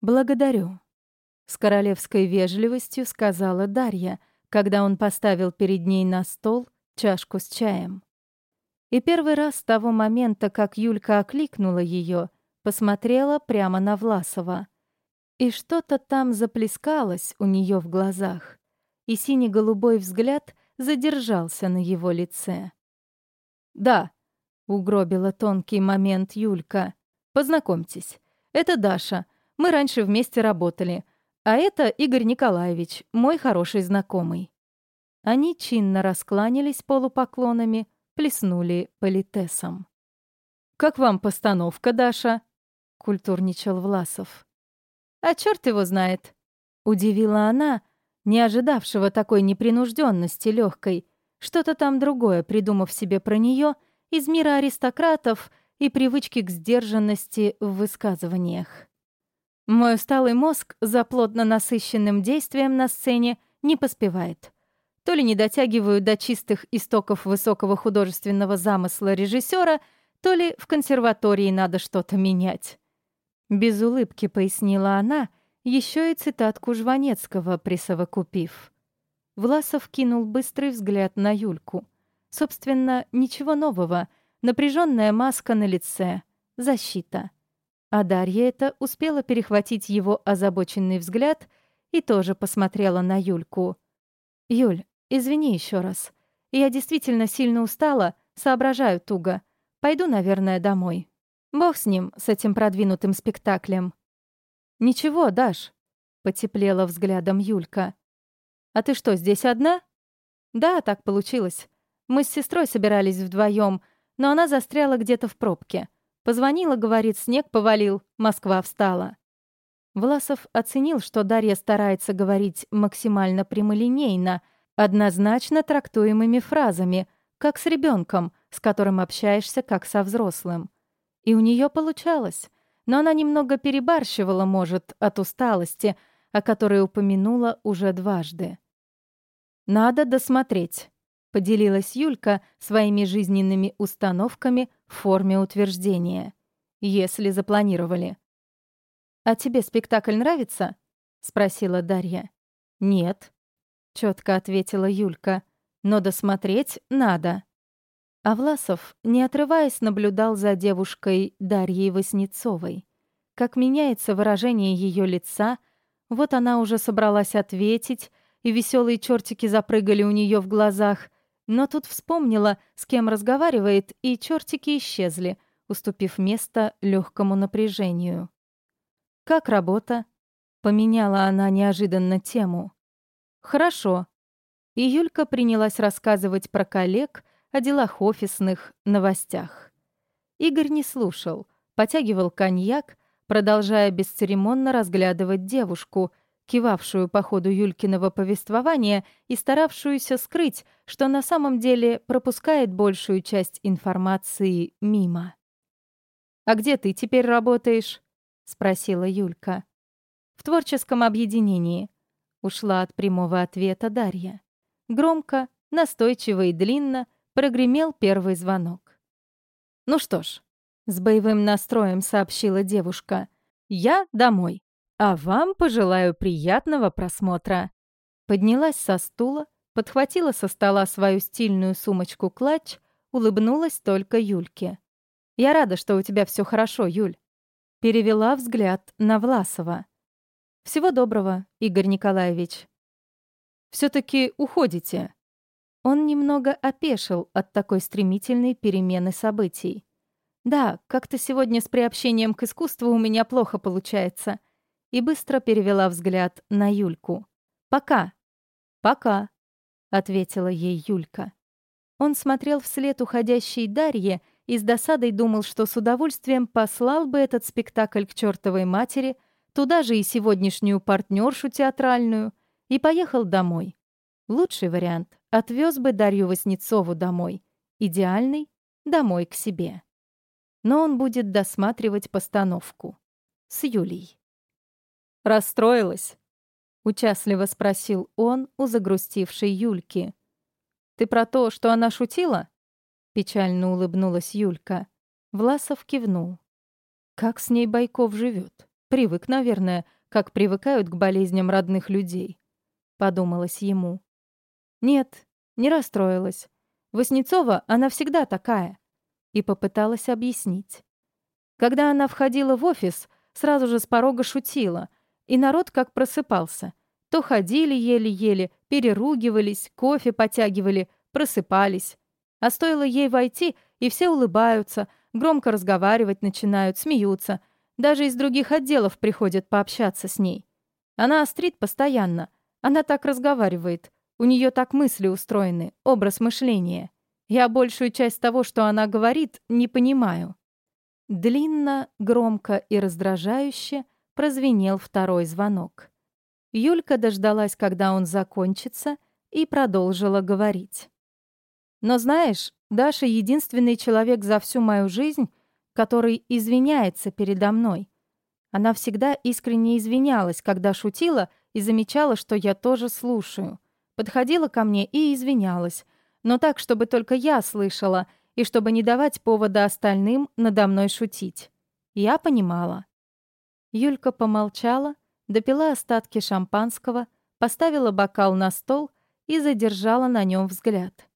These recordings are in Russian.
«Благодарю», — с королевской вежливостью сказала Дарья, когда он поставил перед ней на стол чашку с чаем. И первый раз с того момента, как Юлька окликнула ее, посмотрела прямо на Власова. И что-то там заплескалось у нее в глазах, и синий-голубой взгляд задержался на его лице. «Да», — угробила тонкий момент Юлька, — «познакомьтесь, это Даша, мы раньше вместе работали, а это Игорь Николаевич, мой хороший знакомый». Они чинно раскланялись полупоклонами, плеснули политесом. «Как вам постановка, Даша?» — культурничал Власов. «А черт его знает!» — удивила она, не ожидавшего такой непринужденности легкой, что-то там другое придумав себе про нее из мира аристократов и привычки к сдержанности в высказываниях. Мой усталый мозг за плотно насыщенным действием на сцене не поспевает. То ли не дотягиваю до чистых истоков высокого художественного замысла режиссера, то ли в консерватории надо что-то менять. Без улыбки пояснила она, еще и цитатку Жванецкого присовокупив. Власов кинул быстрый взгляд на Юльку. Собственно, ничего нового. Напряженная маска на лице. Защита. А Дарья это успела перехватить его озабоченный взгляд и тоже посмотрела на Юльку. «Юль, извини еще раз. Я действительно сильно устала, соображаю туго. Пойду, наверное, домой. Бог с ним, с этим продвинутым спектаклем». «Ничего, Даш», — потеплела взглядом Юлька. «А ты что, здесь одна?» «Да, так получилось. Мы с сестрой собирались вдвоем, но она застряла где-то в пробке. Позвонила, говорит, снег повалил, Москва встала». Власов оценил, что Дарья старается говорить максимально прямолинейно, однозначно трактуемыми фразами, как с ребенком, с которым общаешься как со взрослым. И у нее получалось, но она немного перебарщивала, может, от усталости, о которой упомянула уже дважды. «Надо досмотреть», — поделилась Юлька своими жизненными установками в форме утверждения. «Если запланировали». «А тебе спектакль нравится?» — спросила Дарья. «Нет», — четко ответила Юлька. «Но досмотреть надо». А Власов, не отрываясь, наблюдал за девушкой Дарьей Васнецовой. Как меняется выражение ее лица, вот она уже собралась ответить, и веселые чертики запрыгали у нее в глазах, но тут вспомнила, с кем разговаривает, и чертики исчезли, уступив место легкому напряжению. «Как работа?» — поменяла она неожиданно тему. «Хорошо». И Юлька принялась рассказывать про коллег — о делах офисных, новостях. Игорь не слушал, потягивал коньяк, продолжая бесцеремонно разглядывать девушку, кивавшую по ходу Юлькиного повествования и старавшуюся скрыть, что на самом деле пропускает большую часть информации мимо. «А где ты теперь работаешь?» — спросила Юлька. «В творческом объединении», — ушла от прямого ответа Дарья. Громко, настойчиво и длинно — прогремел первый звонок. «Ну что ж», — с боевым настроем сообщила девушка, «я домой, а вам пожелаю приятного просмотра». Поднялась со стула, подхватила со стола свою стильную сумочку-клатч, улыбнулась только Юльке. «Я рада, что у тебя все хорошо, Юль». Перевела взгляд на Власова. «Всего доброго, Игорь Николаевич». все таки уходите», он немного опешил от такой стремительной перемены событий. «Да, как-то сегодня с приобщением к искусству у меня плохо получается». И быстро перевела взгляд на Юльку. «Пока». «Пока», — ответила ей Юлька. Он смотрел вслед уходящей Дарье и с досадой думал, что с удовольствием послал бы этот спектакль к чертовой матери, туда же и сегодняшнюю партнершу театральную, и поехал домой. Лучший вариант. Отвез бы Дарью Васнецову домой. Идеальный — домой к себе. Но он будет досматривать постановку. С Юлей. «Расстроилась?» — участливо спросил он у загрустившей Юльки. «Ты про то, что она шутила?» Печально улыбнулась Юлька. Власов кивнул. «Как с ней Байков живет? Привык, наверное, как привыкают к болезням родных людей. Подумалось ему. Нет, не расстроилась. Воснецова, она всегда такая. И попыталась объяснить. Когда она входила в офис, сразу же с порога шутила, и народ как просыпался. То ходили еле-еле, переругивались, кофе потягивали, просыпались. А стоило ей войти, и все улыбаются, громко разговаривать начинают, смеются. Даже из других отделов приходят пообщаться с ней. Она острит постоянно. Она так разговаривает. У нее так мысли устроены, образ мышления. Я большую часть того, что она говорит, не понимаю. Длинно, громко и раздражающе прозвенел второй звонок. Юлька дождалась, когда он закончится, и продолжила говорить. «Но знаешь, Даша — единственный человек за всю мою жизнь, который извиняется передо мной. Она всегда искренне извинялась, когда шутила и замечала, что я тоже слушаю. Подходила ко мне и извинялась, но так, чтобы только я слышала, и чтобы не давать повода остальным надо мной шутить. Я понимала. Юлька помолчала, допила остатки шампанского, поставила бокал на стол и задержала на нем взгляд.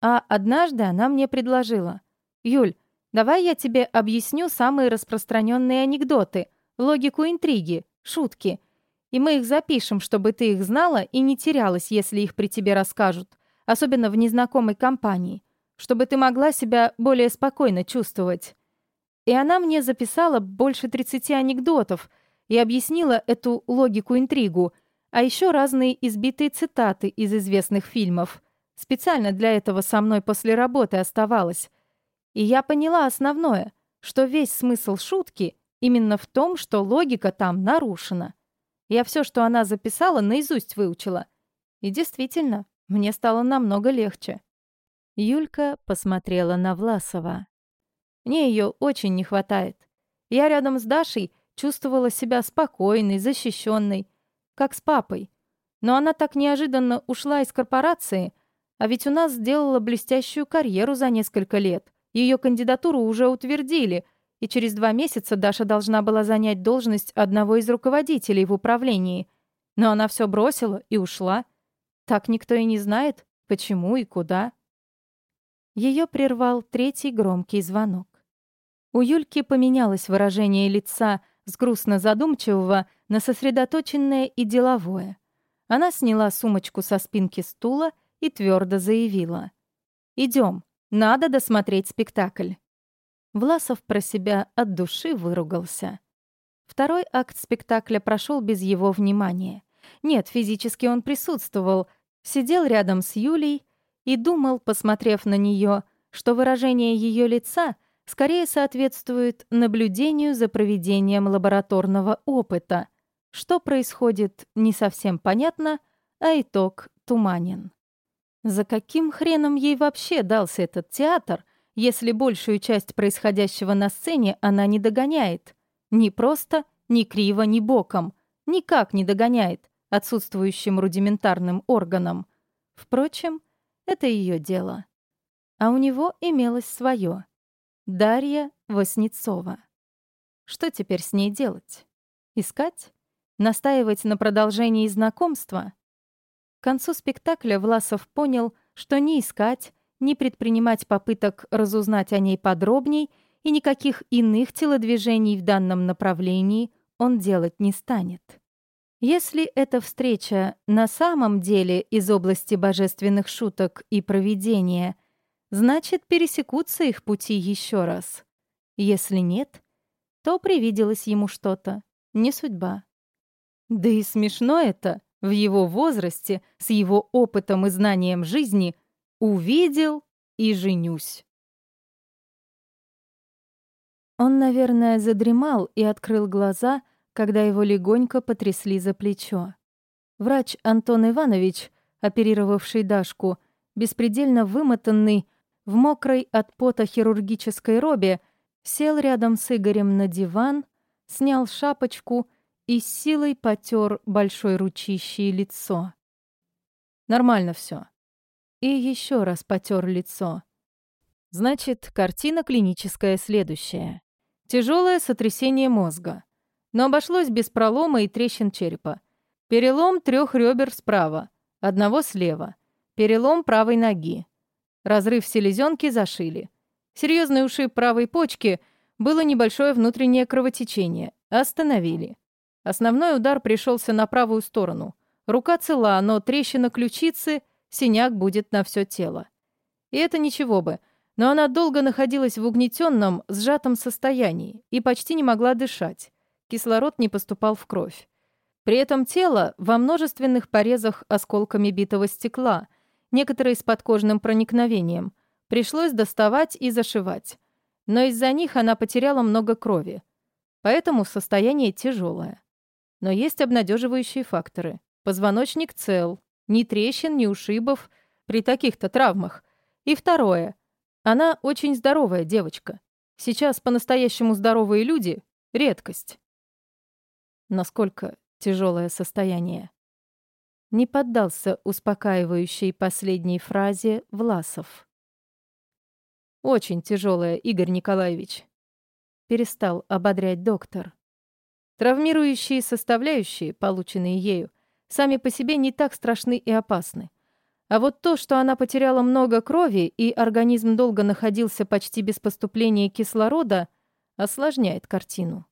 А однажды она мне предложила. «Юль, давай я тебе объясню самые распространенные анекдоты, логику интриги, шутки. И мы их запишем, чтобы ты их знала и не терялась, если их при тебе расскажут, особенно в незнакомой компании, чтобы ты могла себя более спокойно чувствовать». И она мне записала больше 30 анекдотов — и объяснила эту логику-интригу, а еще разные избитые цитаты из известных фильмов. Специально для этого со мной после работы оставалась. И я поняла основное, что весь смысл шутки именно в том, что логика там нарушена. Я все, что она записала, наизусть выучила. И действительно, мне стало намного легче. Юлька посмотрела на Власова. Мне ее очень не хватает. Я рядом с Дашей чувствовала себя спокойной, защищенной, как с папой. Но она так неожиданно ушла из корпорации, а ведь у нас сделала блестящую карьеру за несколько лет. Ее кандидатуру уже утвердили, и через два месяца Даша должна была занять должность одного из руководителей в управлении. Но она все бросила и ушла. Так никто и не знает, почему и куда. Ее прервал третий громкий звонок. У Юльки поменялось выражение лица с грустно-задумчивого на сосредоточенное и деловое. Она сняла сумочку со спинки стула и твердо заявила. «Идем, надо досмотреть спектакль». Власов про себя от души выругался. Второй акт спектакля прошел без его внимания. Нет, физически он присутствовал, сидел рядом с Юлей и думал, посмотрев на нее, что выражение ее лица — скорее соответствует наблюдению за проведением лабораторного опыта. Что происходит, не совсем понятно, а итог туманен. За каким хреном ей вообще дался этот театр, если большую часть происходящего на сцене она не догоняет? Ни просто, ни криво, ни боком. Никак не догоняет отсутствующим рудиментарным органом. Впрочем, это ее дело. А у него имелось свое. Дарья Васнецова. Что теперь с ней делать? Искать? Настаивать на продолжении знакомства? К концу спектакля Власов понял, что ни искать, ни предпринимать попыток разузнать о ней подробней и никаких иных телодвижений в данном направлении он делать не станет. Если эта встреча на самом деле из области божественных шуток и проведения — значит, пересекутся их пути еще раз. Если нет, то привиделось ему что-то, не судьба. Да и смешно это, в его возрасте, с его опытом и знанием жизни, увидел и женюсь. Он, наверное, задремал и открыл глаза, когда его легонько потрясли за плечо. Врач Антон Иванович, оперировавший Дашку, беспредельно вымотанный, в мокрой от пота хирургической робе сел рядом с Игорем на диван, снял шапочку и с силой потер большой ручищей лицо. Нормально все. И еще раз потер лицо. Значит, картина клиническая следующая. Тяжелое сотрясение мозга. но обошлось без пролома и трещин черепа. Перелом трех ребер справа, одного слева. Перелом правой ноги. Разрыв селезенки зашили. Серьезный ушиб правой почки, было небольшое внутреннее кровотечение. Остановили. Основной удар пришелся на правую сторону. Рука цела, но трещина ключицы, синяк будет на все тело. И это ничего бы, но она долго находилась в угнетенном, сжатом состоянии и почти не могла дышать. Кислород не поступал в кровь. При этом тело во множественных порезах осколками битого стекла, некоторые с подкожным проникновением. Пришлось доставать и зашивать. Но из-за них она потеряла много крови. Поэтому состояние тяжелое. Но есть обнадеживающие факторы. Позвоночник цел, ни трещин, ни ушибов при таких-то травмах. И второе. Она очень здоровая девочка. Сейчас по-настоящему здоровые люди — редкость. Насколько тяжелое состояние? Не поддался успокаивающей последней фразе Власов. «Очень тяжелое, Игорь Николаевич», — перестал ободрять доктор. Травмирующие составляющие, полученные ею, сами по себе не так страшны и опасны. А вот то, что она потеряла много крови и организм долго находился почти без поступления кислорода, осложняет картину.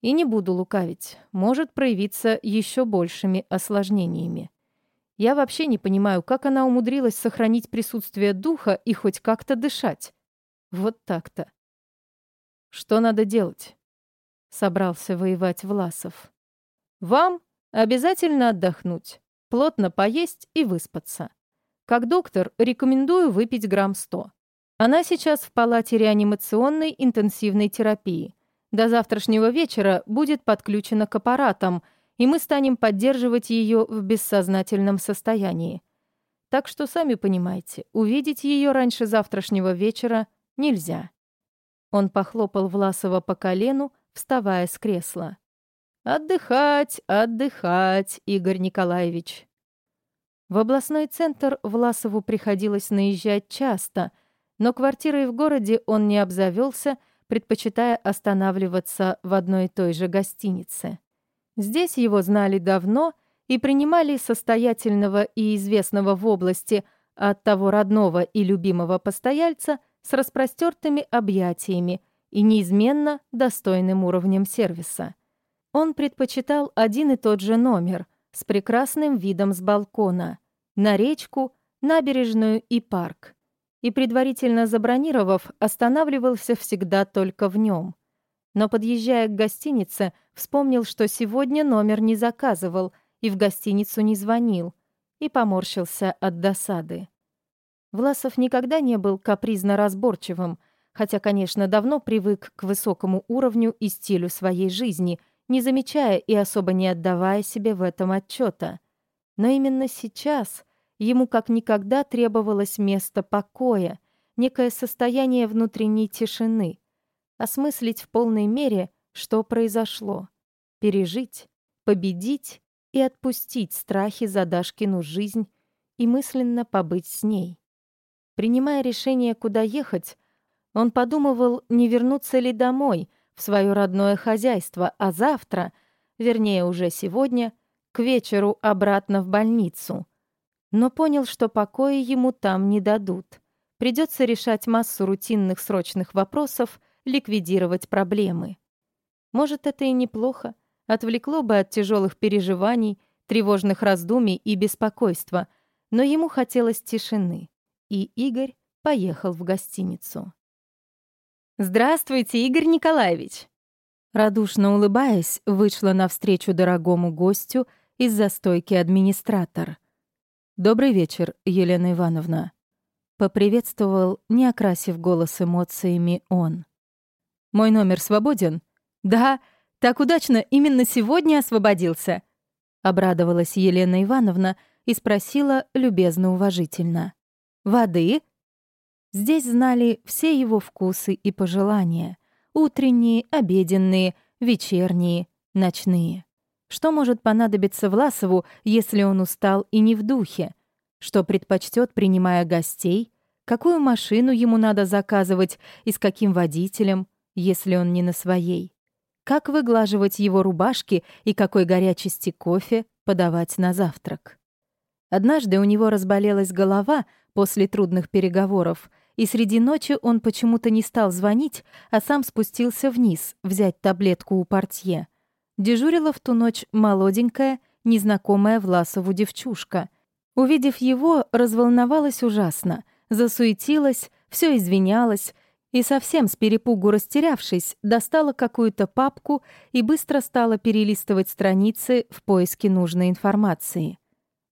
И не буду лукавить, может проявиться еще большими осложнениями. Я вообще не понимаю, как она умудрилась сохранить присутствие духа и хоть как-то дышать. Вот так-то. Что надо делать? Собрался воевать Власов. Вам обязательно отдохнуть, плотно поесть и выспаться. Как доктор, рекомендую выпить грамм 100. Она сейчас в палате реанимационной интенсивной терапии. До завтрашнего вечера будет подключена к аппаратам, и мы станем поддерживать ее в бессознательном состоянии. Так что сами понимаете, увидеть ее раньше завтрашнего вечера нельзя. Он похлопал Власова по колену, вставая с кресла. «Отдыхать, отдыхать, Игорь Николаевич. В областной центр Власову приходилось наезжать часто, но квартирой в городе он не обзавелся, предпочитая останавливаться в одной и той же гостинице. Здесь его знали давно и принимали состоятельного и известного в области от того родного и любимого постояльца с распростертыми объятиями и неизменно достойным уровнем сервиса. Он предпочитал один и тот же номер — с прекрасным видом с балкона, на речку, набережную и парк. И, предварительно забронировав, останавливался всегда только в нем. Но, подъезжая к гостинице, вспомнил, что сегодня номер не заказывал и в гостиницу не звонил, и поморщился от досады. Власов никогда не был капризно разборчивым, хотя, конечно, давно привык к высокому уровню и стилю своей жизни — не замечая и особо не отдавая себе в этом отчета. Но именно сейчас ему как никогда требовалось место покоя, некое состояние внутренней тишины, осмыслить в полной мере, что произошло, пережить, победить и отпустить страхи за Дашкину жизнь и мысленно побыть с ней. Принимая решение, куда ехать, он подумывал, не вернуться ли домой, в свое родное хозяйство, а завтра, вернее уже сегодня, к вечеру обратно в больницу. Но понял, что покоя ему там не дадут. Придется решать массу рутинных срочных вопросов, ликвидировать проблемы. Может, это и неплохо, отвлекло бы от тяжелых переживаний, тревожных раздумий и беспокойства, но ему хотелось тишины, и Игорь поехал в гостиницу. «Здравствуйте, Игорь Николаевич!» Радушно улыбаясь, вышла навстречу дорогому гостю из застойки администратор. «Добрый вечер, Елена Ивановна», — поприветствовал, не окрасив голос эмоциями, он. «Мой номер свободен?» «Да, так удачно именно сегодня освободился», — обрадовалась Елена Ивановна и спросила любезно-уважительно. «Воды?» Здесь знали все его вкусы и пожелания. Утренние, обеденные, вечерние, ночные. Что может понадобиться Власову, если он устал и не в духе? Что предпочтет, принимая гостей? Какую машину ему надо заказывать и с каким водителем, если он не на своей? как выглаживать его рубашки и какой горячести кофе подавать на завтрак. Однажды у него разболелась голова после трудных переговоров, и среди ночи он почему-то не стал звонить, а сам спустился вниз взять таблетку у портье. Дежурила в ту ночь молоденькая, незнакомая Власову девчушка. Увидев его, разволновалась ужасно, засуетилась, все извинялась, и совсем с перепугу растерявшись, достала какую-то папку и быстро стала перелистывать страницы в поиске нужной информации.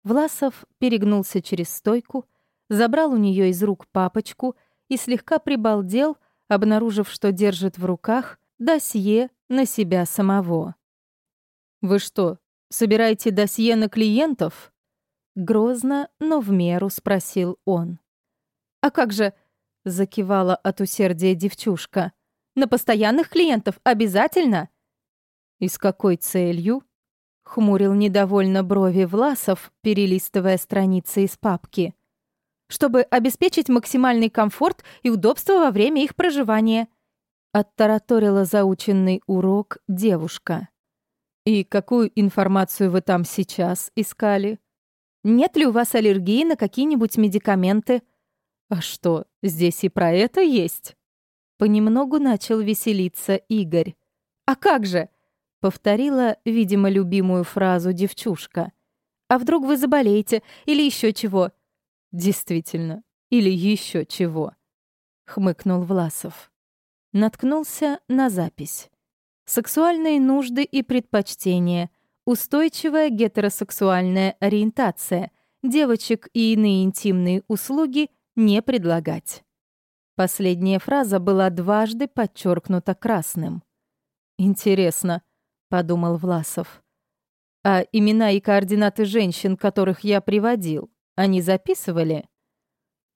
Власов перегнулся через стойку, забрал у нее из рук папочку и слегка прибалдел, обнаружив, что держит в руках досье на себя самого. «Вы что, собираете досье на клиентов?» Грозно, но в меру спросил он. «А как же...» — закивала от усердия девчушка. «На постоянных клиентов обязательно?» «И с какой целью?» — хмурил недовольно брови Власов, перелистывая страницы из папки. «Чтобы обеспечить максимальный комфорт и удобство во время их проживания», — оттараторила заученный урок девушка. «И какую информацию вы там сейчас искали?» «Нет ли у вас аллергии на какие-нибудь медикаменты?» «А что, здесь и про это есть?» Понемногу начал веселиться Игорь. «А как же?» — повторила, видимо, любимую фразу девчушка. «А вдруг вы заболеете или еще чего?» «Действительно, или еще чего?» — хмыкнул Власов. Наткнулся на запись. Сексуальные нужды и предпочтения, устойчивая гетеросексуальная ориентация, девочек и иные интимные услуги не предлагать. Последняя фраза была дважды подчеркнута красным. «Интересно», — подумал Власов. «А имена и координаты женщин, которых я приводил, они записывали?»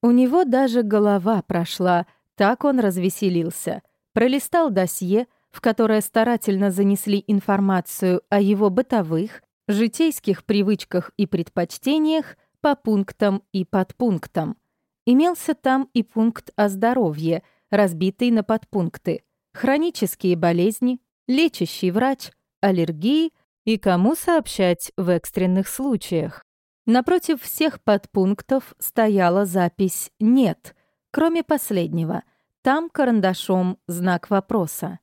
У него даже голова прошла, так он развеселился. Пролистал досье, в которое старательно занесли информацию о его бытовых, житейских привычках и предпочтениях по пунктам и подпунктам — Имелся там и пункт о здоровье, разбитый на подпункты. Хронические болезни, лечащий врач, аллергии и кому сообщать в экстренных случаях. Напротив всех подпунктов стояла запись «нет», кроме последнего. Там карандашом знак вопроса.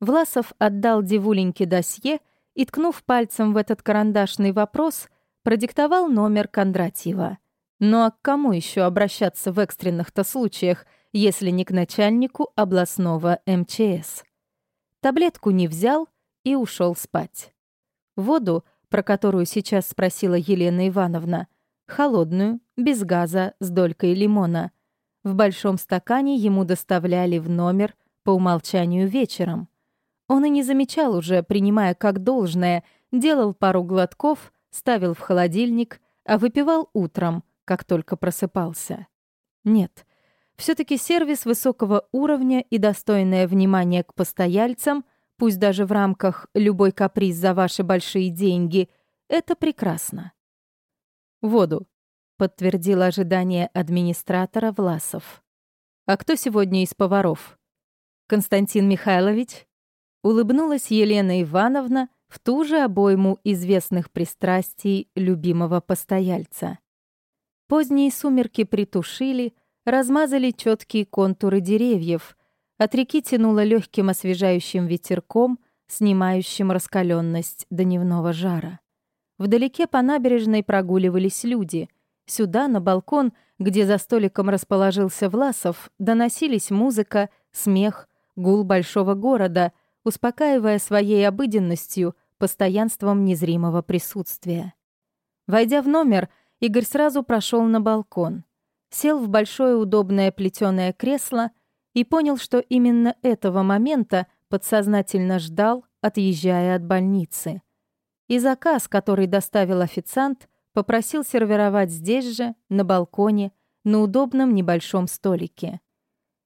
Власов отдал девуленьке досье и, ткнув пальцем в этот карандашный вопрос, продиктовал номер Кондратьева. Ну а к кому еще обращаться в экстренных-то случаях, если не к начальнику областного МЧС? Таблетку не взял и ушел спать. Воду, про которую сейчас спросила Елена Ивановна, холодную, без газа, с долькой лимона. В большом стакане ему доставляли в номер по умолчанию вечером. Он и не замечал уже, принимая как должное, делал пару глотков, ставил в холодильник, а выпивал утром, как только просыпался. Нет, все-таки сервис высокого уровня и достойное внимание к постояльцам, пусть даже в рамках любой каприз за ваши большие деньги, это прекрасно. Воду, подтвердил ожидание администратора Власов. А кто сегодня из поваров? Константин Михайлович? Улыбнулась Елена Ивановна в ту же обойму известных пристрастий любимого постояльца. Поздние сумерки притушили, размазали четкие контуры деревьев. От реки тянуло легким освежающим ветерком, снимающим раскаленность дневного жара. Вдалеке по набережной прогуливались люди. Сюда, на балкон, где за столиком расположился Власов, доносились музыка, смех, гул большого города, успокаивая своей обыденностью, постоянством незримого присутствия. Войдя в номер, Игорь сразу прошел на балкон, сел в большое удобное плетеное кресло и понял, что именно этого момента подсознательно ждал, отъезжая от больницы. И заказ, который доставил официант, попросил сервировать здесь же, на балконе, на удобном небольшом столике.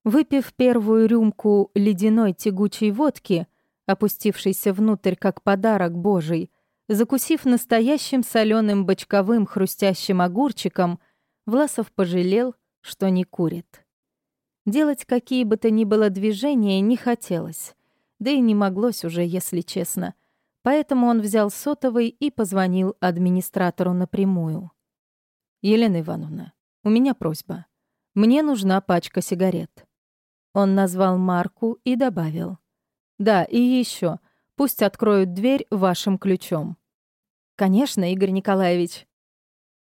Выпив первую рюмку ледяной тягучей водки, опустившейся внутрь как подарок Божий, Закусив настоящим соленым бочковым хрустящим огурчиком, Власов пожалел, что не курит. Делать какие бы то ни было движения не хотелось. Да и не моглось уже, если честно. Поэтому он взял сотовый и позвонил администратору напрямую. «Елена Ивановна, у меня просьба. Мне нужна пачка сигарет». Он назвал марку и добавил. «Да, и еще. Пусть откроют дверь вашим ключом». «Конечно, Игорь Николаевич».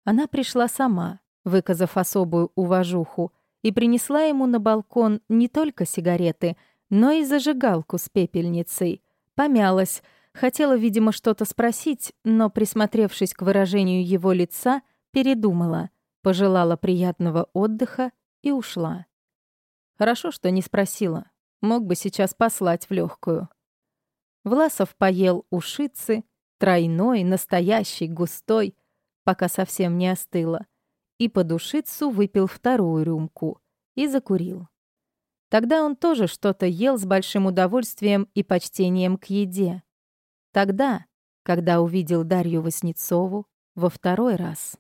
Она пришла сама, выказав особую уважуху, и принесла ему на балкон не только сигареты, но и зажигалку с пепельницей. Помялась, хотела, видимо, что-то спросить, но, присмотревшись к выражению его лица, передумала, пожелала приятного отдыха и ушла. Хорошо, что не спросила. Мог бы сейчас послать в легкую. Власов поел ушицы, тройной, настоящий, густой, пока совсем не остыло и по душицу выпил вторую рюмку и закурил. Тогда он тоже что-то ел с большим удовольствием и почтением к еде. Тогда, когда увидел Дарью Васнецову во второй раз.